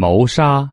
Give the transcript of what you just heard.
谋杀